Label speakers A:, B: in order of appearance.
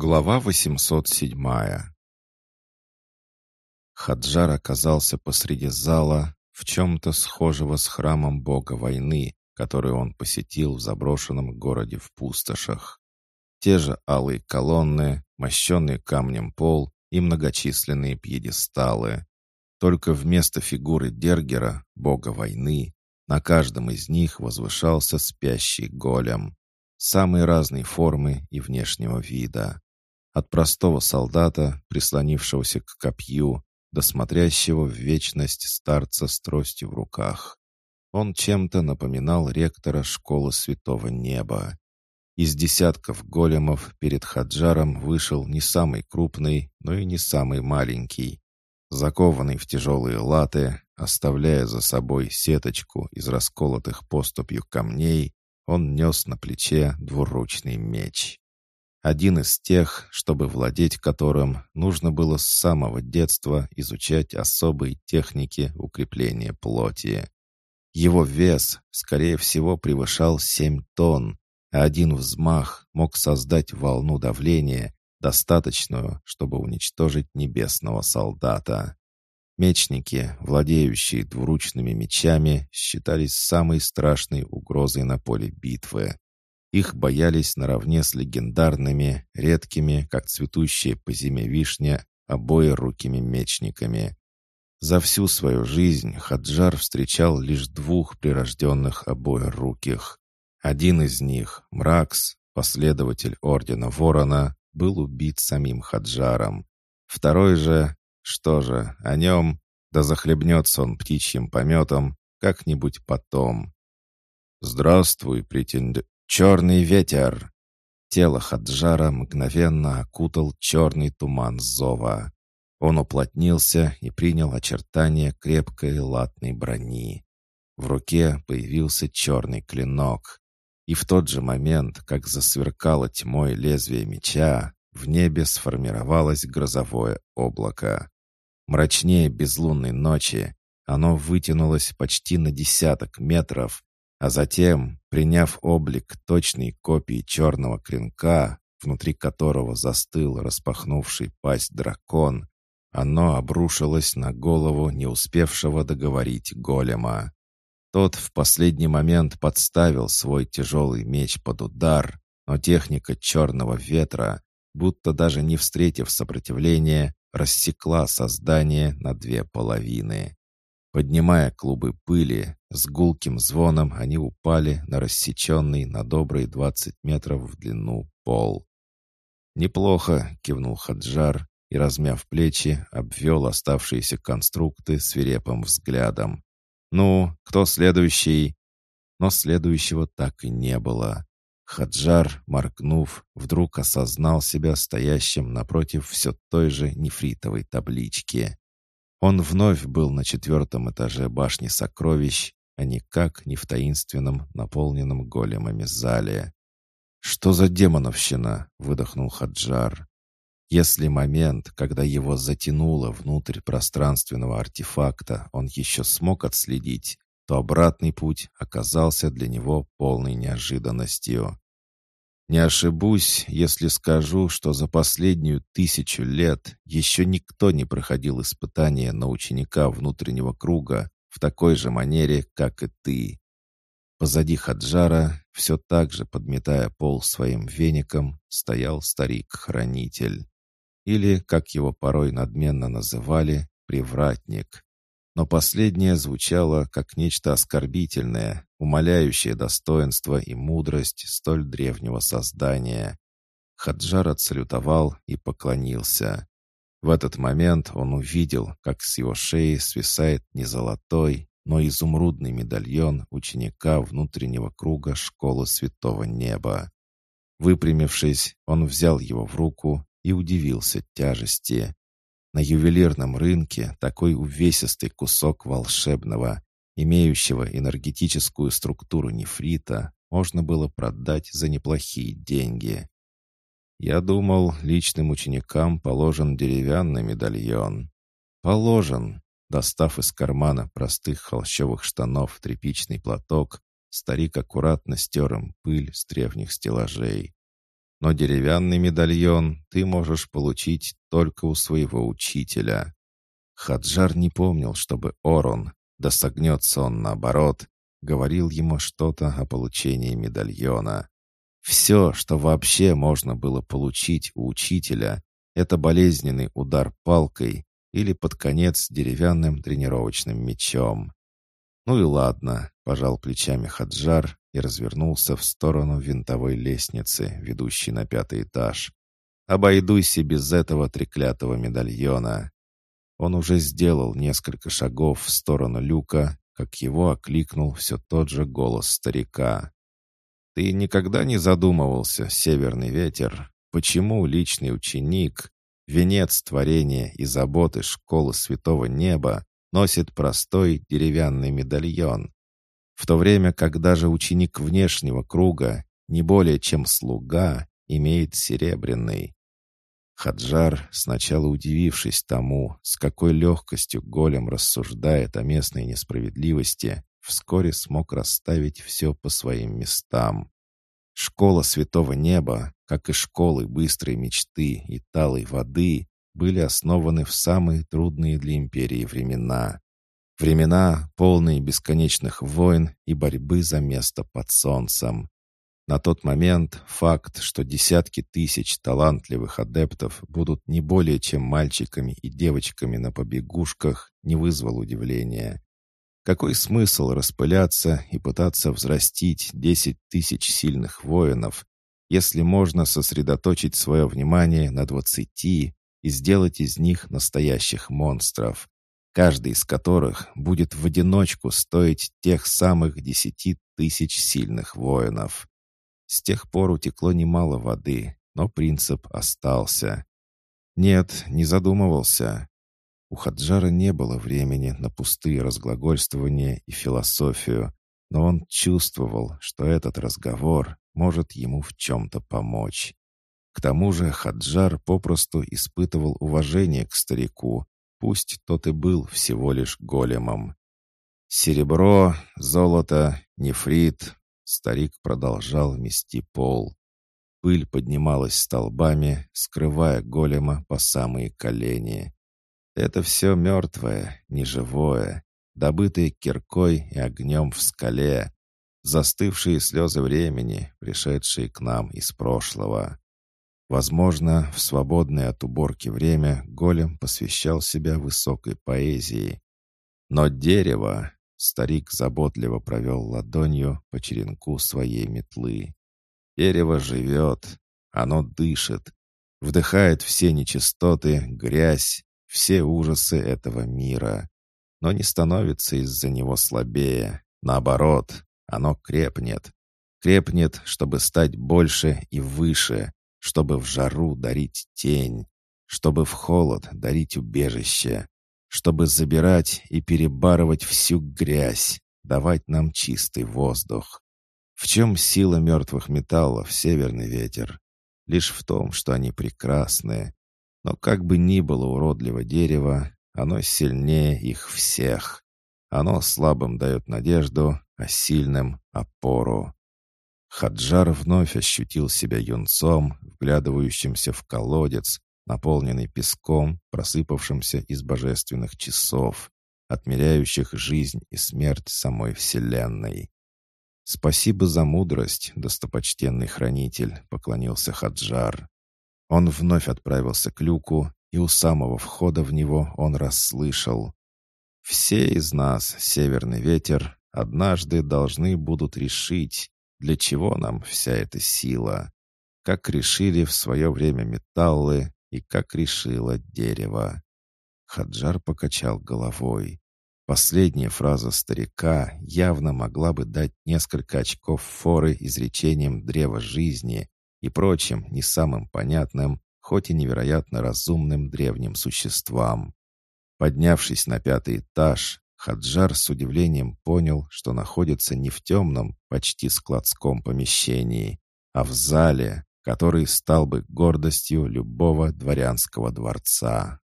A: Глава 807 Хаджар оказался посреди зала, в чем-то схожего с храмом бога войны, который он посетил в заброшенном городе в пустошах. Те же алые колонны, мощенный камнем пол и многочисленные пьедесталы. Только вместо фигуры Дергера, бога войны, на каждом из них возвышался спящий голем. Самой разной формы и внешнего вида. От простого солдата, прислонившегося к копью, до смотрящего в вечность старца с тростью в руках. Он чем-то напоминал ректора школы Святого Неба. Из десятков големов перед Хаджаром вышел не самый крупный, но и не самый маленький. Закованный в тяжелые латы, оставляя за собой сеточку из расколотых поступью камней, он нес на плече двуручный меч. Один из тех, чтобы владеть которым, нужно было с самого детства изучать особые техники укрепления плоти. Его вес, скорее всего, превышал 7 тонн, а один взмах мог создать волну давления, достаточную, чтобы уничтожить небесного солдата. Мечники, владеющие двуручными мечами, считались самой страшной угрозой на поле битвы. Их боялись наравне с легендарными, редкими, как цветущая по зиме вишня, обоерукими мечниками. За всю свою жизнь Хаджар встречал лишь двух прирожденных обоеруких. Один из них, Мракс, последователь Ордена Ворона, был убит самим Хаджаром. Второй же, что же, о нем, да захлебнется он птичьим пометом, как-нибудь потом. «Здравствуй, претенд... «Черный ветер!» Тело Хаджара мгновенно окутал черный туман зова. Он уплотнился и принял очертания крепкой латной брони. В руке появился черный клинок. И в тот же момент, как засверкало тьмой лезвие меча, в небе сформировалось грозовое облако. Мрачнее безлунной ночи, оно вытянулось почти на десяток метров, а затем, приняв облик точной копии черного клинка, внутри которого застыл распахнувший пасть дракон, оно обрушилось на голову не успевшего договорить голема. Тот в последний момент подставил свой тяжелый меч под удар, но техника черного ветра, будто даже не встретив сопротивления, рассекла создание на две половины. Поднимая клубы пыли, с гулким звоном они упали на рассеченный на добрые двадцать метров в длину пол. «Неплохо», — кивнул Хаджар и, размяв плечи, обвел оставшиеся конструкты свирепым взглядом. «Ну, кто следующий?» Но следующего так и не было. Хаджар, моргнув, вдруг осознал себя стоящим напротив все той же нефритовой таблички. Он вновь был на четвертом этаже башни сокровищ, а никак не в таинственном, наполненном големами зале. «Что за демоновщина?» — выдохнул Хаджар. Если момент, когда его затянуло внутрь пространственного артефакта, он еще смог отследить, то обратный путь оказался для него полной неожиданностью. Не ошибусь, если скажу, что за последнюю тысячу лет еще никто не проходил испытания на ученика внутреннего круга в такой же манере, как и ты. Позади Хаджара, все так же подметая пол своим веником, стоял старик-хранитель. Или, как его порой надменно называли, привратник но последнее звучало как нечто оскорбительное, умаляющее достоинство и мудрость столь древнего создания. Хаджар отсалютовал и поклонился. В этот момент он увидел, как с его шеи свисает не золотой, но изумрудный медальон ученика внутреннего круга школы Святого Неба. Выпрямившись, он взял его в руку и удивился тяжести. На ювелирном рынке такой увесистый кусок волшебного, имеющего энергетическую структуру нефрита, можно было продать за неплохие деньги. Я думал, личным ученикам положен деревянный медальон. Положен. Достав из кармана простых холщовых штанов тряпичный платок, старик аккуратно стер им пыль с древних стеллажей. Но деревянный медальон ты можешь получить только у своего учителя». Хаджар не помнил, чтобы Орон, да согнется он наоборот, говорил ему что-то о получении медальона. Все, что вообще можно было получить у учителя, это болезненный удар палкой или под конец деревянным тренировочным мечом. «Ну и ладно», — пожал плечами Хаджар и развернулся в сторону винтовой лестницы, ведущей на пятый этаж. «Обойдусь и без этого треклятого медальона». Он уже сделал несколько шагов в сторону люка, как его окликнул все тот же голос старика. «Ты никогда не задумывался, северный ветер, почему личный ученик, венец творения и заботы школы святого неба, носит простой деревянный медальон, в то время как даже ученик внешнего круга, не более чем слуга, имеет серебряный. Хаджар, сначала удивившись тому, с какой легкостью голем рассуждает о местной несправедливости, вскоре смог расставить все по своим местам. Школа Святого Неба, как и школы быстрой мечты и талой воды, были основаны в самые трудные для империи времена. Времена, полные бесконечных войн и борьбы за место под солнцем. На тот момент факт, что десятки тысяч талантливых адептов будут не более чем мальчиками и девочками на побегушках, не вызвал удивления. Какой смысл распыляться и пытаться взрастить десять тысяч сильных воинов, если можно сосредоточить свое внимание на двадцати и сделать из них настоящих монстров? Каждый из которых будет в одиночку стоить тех самых десяти тысяч сильных воинов. С тех пор утекло немало воды, но принцип остался. Нет, не задумывался. У Хаджара не было времени на пустые разглагольствования и философию, но он чувствовал, что этот разговор может ему в чем-то помочь. К тому же Хаджар попросту испытывал уважение к старику, пусть тот и был всего лишь големом. Серебро, золото, нефрит. Старик продолжал мести пол. Пыль поднималась столбами, скрывая голема по самые колени. Это все мертвое, неживое, добытое киркой и огнем в скале, застывшие слезы времени, пришедшие к нам из прошлого. Возможно, в свободное от уборки время голем посвящал себя высокой поэзии. Но дерево... Старик заботливо провел ладонью по черенку своей метлы. Дерево живет, оно дышит, вдыхает все нечистоты, грязь, все ужасы этого мира, но не становится из-за него слабее. Наоборот, оно крепнет. Крепнет, чтобы стать больше и выше, чтобы в жару дарить тень, чтобы в холод дарить убежище, чтобы забирать и перебарывать всю грязь, давать нам чистый воздух. В чем сила мертвых металлов, северный ветер? Лишь в том, что они прекрасны. Но как бы ни было уродливо дерево, оно сильнее их всех. Оно слабым дает надежду, а сильным — опору. Хаджар вновь ощутил себя юнцом, вглядывающимся в колодец, наполненный песком, просыпавшимся из божественных часов, отмеряющих жизнь и смерть самой Вселенной. «Спасибо за мудрость, достопочтенный хранитель», — поклонился Хаджар. Он вновь отправился к люку, и у самого входа в него он расслышал. «Все из нас, северный ветер, однажды должны будут решить, для чего нам вся эта сила? Как решили в свое время металлы и как решило дерево? Хаджар покачал головой. Последняя фраза старика явно могла бы дать несколько очков форы изречением древа жизни и прочим не самым понятным, хоть и невероятно разумным древним существам. Поднявшись на пятый этаж, Хаджар с удивлением понял, что находится не в темном, почти складском помещении, а в зале, который стал бы гордостью любого дворянского дворца.